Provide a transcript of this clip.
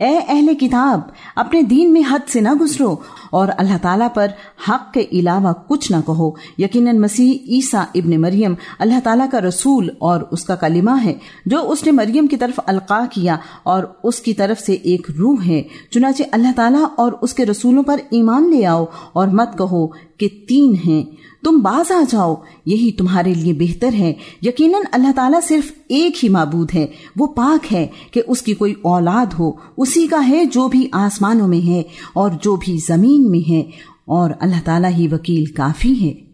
ए अहले किताब, अपने दीन में हद से ना गुजरो और अल्लाह ताला पर हक के अलावा कुछ ना कहो। यकीनन मसीह ईसा इब्न मरियम अल्लाह ताला का रसूल और उसका कलिमा है, जो उसने मरियम की तरफ़ अलका किया और उसकी तरफ़ से एक रूह है। चुनाचे अल्लाह ताला और उसके रसूलों पर ईमान ले आओ और मत कहो कि तीन हैं। तुम बाज आ जाओ, यही तुम्हारे लिए बेहतर है। यकीनन अल्लाह ताला सिर्फ़ एक ही मबूद है, वो पाक है कि उसकी कोई औलाद हो उसी का है जो भी आसमानों में है और जो भी ज़मीन में है। और अल्लाह ताला ही वकील काफ़ी है।